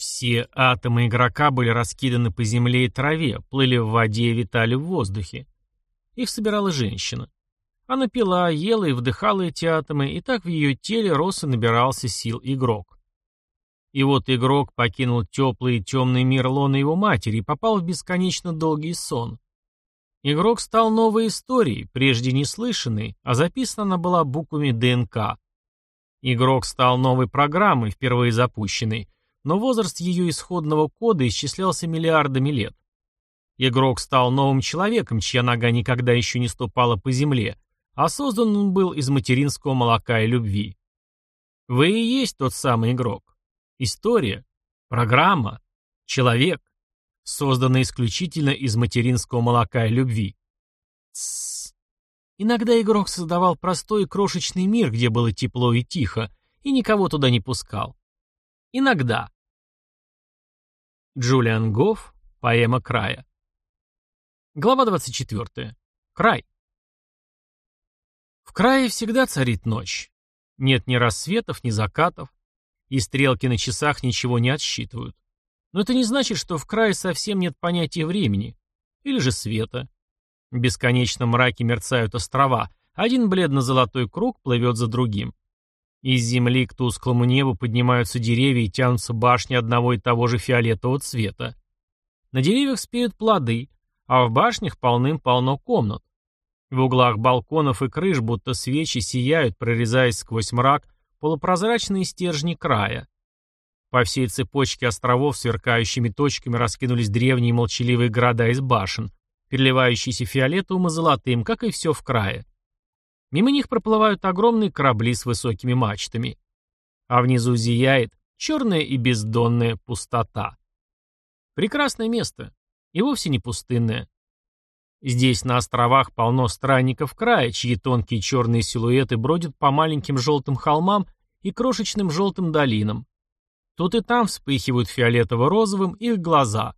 Все атомы игрока были раскиданы по земле и траве, плыли в воде и витали в воздухе. Их собирала женщина. Она пила, ела и вдыхала эти атомы, и так в ее теле рос и набирался сил игрок. И вот игрок покинул теплый и темный мир лона его матери и попал в бесконечно долгий сон. Игрок стал новой историей, прежде не слышанной, а записана она была буквами ДНК. Игрок стал новой программой, впервые запущенной, но возраст ее исходного кода исчислялся миллиардами лет. Игрок стал новым человеком, чья нога никогда еще не ступала по земле, а создан он был из материнского молока и любви. Вы и есть тот самый игрок. История, программа, человек, создана исключительно из материнского молока и любви. Иногда игрок создавал простой и крошечный мир, где было тепло и тихо, и никого туда не пускал. Иногда. Джулиан Гофф, поэма края. Глава 24. Край. В крае всегда царит ночь. Нет ни рассветов, ни закатов, и стрелки на часах ничего не отсчитывают. Но это не значит, что в крае совсем нет понятия времени. Или же света. В бесконечном мраке мерцают острова. Один бледно-золотой круг плывет за другим. Из земли к тусклому небу поднимаются деревья и тянутся башни одного и того же фиолетового цвета. На деревьях спеют плоды, а в башнях полным-полно комнат. В углах балконов и крыш будто свечи сияют, прорезаясь сквозь мрак, полупрозрачные стержни края. По всей цепочке островов сверкающими точками раскинулись древние молчаливые города из башен, переливающиеся фиолетовым и золотым, как и все в крае. Мимо них проплывают огромные корабли с высокими мачтами. А внизу зияет черная и бездонная пустота. Прекрасное место. И вовсе не пустынное. Здесь на островах полно странников края, чьи тонкие черные силуэты бродят по маленьким желтым холмам и крошечным желтым долинам, Тут и там вспыхивают фиолетово-розовым их глаза.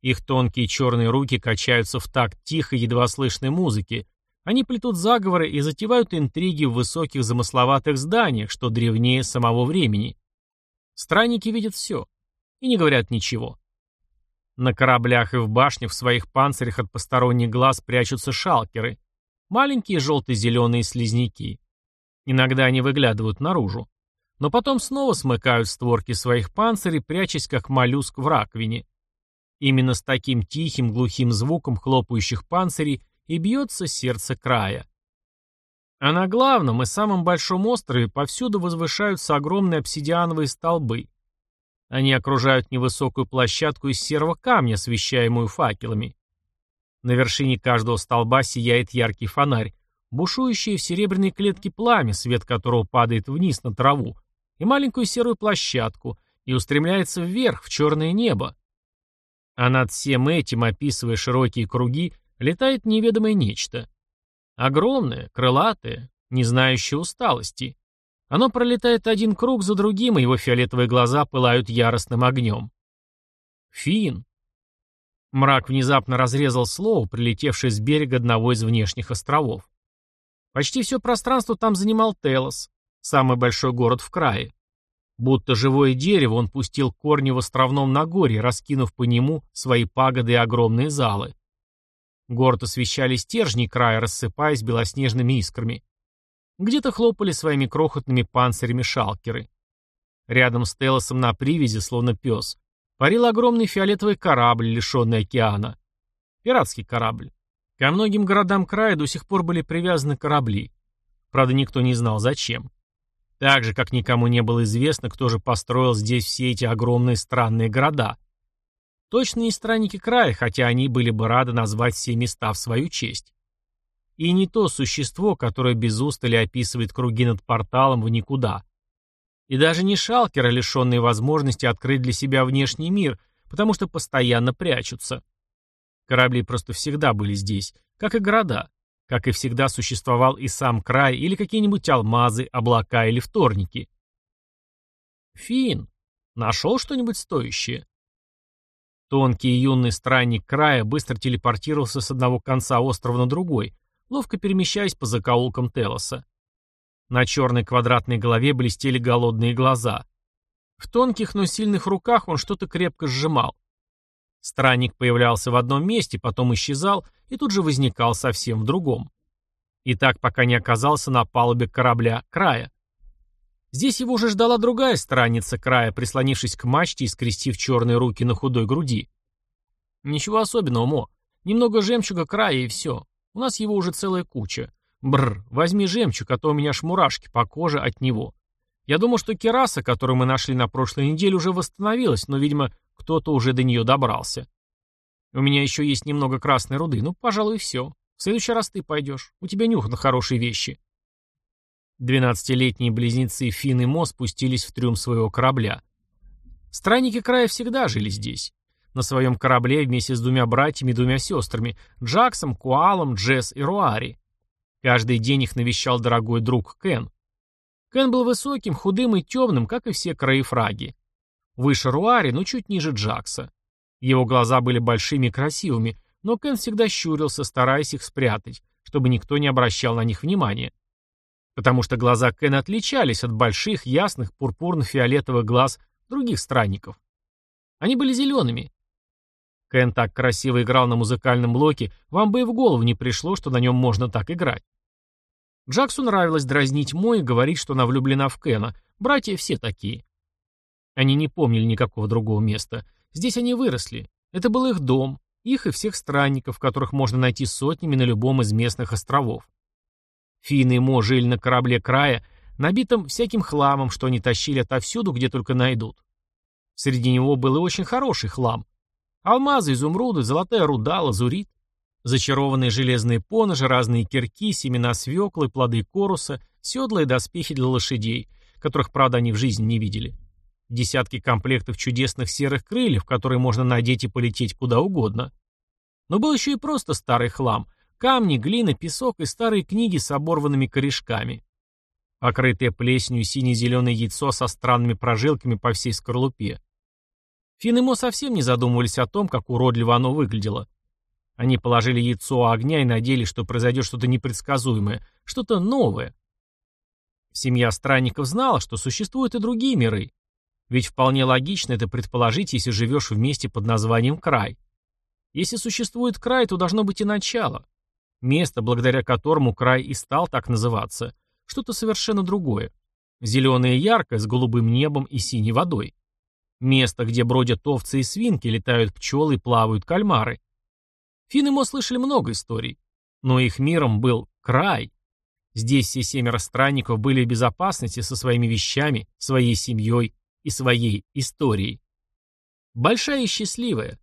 Их тонкие черные руки качаются в такт тихой, едва слышной музыки. Они плетут заговоры и затевают интриги в высоких замысловатых зданиях, что древнее самого времени. Странники видят все и не говорят ничего. На кораблях и в башнях в своих панцирях от посторонних глаз прячутся шалкеры, маленькие желто-зеленые слизняки. Иногда они выглядывают наружу но потом снова смыкают створки своих панцирей, прячась как моллюск в раковине. Именно с таким тихим глухим звуком хлопающих панцирей и бьется сердце края. А на главном и самом большом острове повсюду возвышаются огромные обсидиановые столбы. Они окружают невысокую площадку из серого камня, освещаемую факелами. На вершине каждого столба сияет яркий фонарь, бушующее в серебряной клетке пламя, свет которого падает вниз на траву, и маленькую серую площадку и устремляется вверх, в черное небо. А над всем этим, описывая широкие круги, летает неведомое нечто. Огромное, крылатое, не знающее усталости. Оно пролетает один круг за другим, и его фиолетовые глаза пылают яростным огнем. Фин. Мрак внезапно разрезал слово, прилетевшее с берега одного из внешних островов. Почти все пространство там занимал Телос, самый большой город в крае. Будто живое дерево он пустил корни в островном Нагорье, раскинув по нему свои пагоды и огромные залы. Город освещали стержни края, рассыпаясь белоснежными искрами. Где-то хлопали своими крохотными панцирями шалкеры. Рядом с Телосом на привязи, словно пес, парил огромный фиолетовый корабль, лишенный океана. Пиратский корабль. Ко многим городам края до сих пор были привязаны корабли. Правда, никто не знал, зачем. Так же, как никому не было известно, кто же построил здесь все эти огромные странные города. Точно не странники края, хотя они были бы рады назвать все места в свою честь. И не то существо, которое без устали описывает круги над порталом в никуда. И даже не шалкеры, лишенные возможности открыть для себя внешний мир, потому что постоянно прячутся. Корабли просто всегда были здесь, как и города. Как и всегда существовал и сам край, или какие-нибудь алмазы, облака или вторники. Фин, нашел что-нибудь стоящее? Тонкий юный странник края быстро телепортировался с одного конца острова на другой, ловко перемещаясь по закоулкам Телоса. На черной квадратной голове блестели голодные глаза. В тонких, но сильных руках он что-то крепко сжимал. Странник появлялся в одном месте, потом исчезал и тут же возникал совсем в другом. И так, пока не оказался на палубе корабля края. Здесь его уже ждала другая странница края, прислонившись к мачте и скрестив черные руки на худой груди. Ничего особенного, Мо. Немного жемчуга края и все. У нас его уже целая куча. Бррр, возьми жемчуг, а то у меня аж мурашки по коже от него. Я думал, что кераса, которую мы нашли на прошлой неделе, уже восстановилась, но, видимо, кто-то уже до нее добрался. У меня еще есть немного красной руды, ну, пожалуй, все. В следующий раз ты пойдешь. У тебя нюх на хорошие вещи. Двенадцатилетние близнецы Финн и Мо спустились в трюм своего корабля. Странники края всегда жили здесь. На своем корабле вместе с двумя братьями и двумя сестрами – Джаксом, Куалом, Джесс и Руари. Каждый день их навещал дорогой друг Кен. Кен был высоким, худым и темным, как и все краефраги. Выше Руари, но чуть ниже Джакса. Его глаза были большими и красивыми, но Кен всегда щурился, стараясь их спрятать, чтобы никто не обращал на них внимания. Потому что глаза Кена отличались от больших, ясных, пурпурно-фиолетовых глаз других странников. Они были зелеными. Кен так красиво играл на музыкальном локе, вам бы и в голову не пришло, что на нем можно так играть. Джаксу нравилось дразнить Мо и говорить, что она влюблена в Кена. Братья все такие. Они не помнили никакого другого места. Здесь они выросли. Это был их дом, их и всех странников, которых можно найти сотнями на любом из местных островов. Фин и Мо жили на корабле края, набитом всяким хламом, что они тащили отовсюду, где только найдут. Среди него был и очень хороший хлам. Алмазы, изумруды, золотая руда, лазурит. Зачарованные железные поножи, разные кирки, семена свеклы, плоды коруса, седла и доспехи для лошадей, которых, правда, они в жизни не видели. Десятки комплектов чудесных серых крыльев, которые можно надеть и полететь куда угодно. Но был еще и просто старый хлам. Камни, глина, песок и старые книги с оборванными корешками. Покрытое плесенью сине-зеленое яйцо со странными прожилками по всей скорлупе. Фин и Мо совсем не задумывались о том, как уродливо оно выглядело. Они положили яйцо у огня и надеялись, что произойдет что-то непредсказуемое, что-то новое. Семья странников знала, что существуют и другие миры. Ведь вполне логично это предположить, если живешь вместе под названием край. Если существует край, то должно быть и начало. Место, благодаря которому край и стал так называться. Что-то совершенно другое. Зеленое и яркое, с голубым небом и синей водой. Место, где бродят овцы и свинки, летают пчелы и плавают кальмары. Финн и Мо слышали много историй. Но их миром был край. Здесь все семеро странников были в безопасности со своими вещами, своей семьей и своей историей. Большая и счастливая.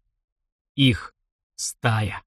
Их стая.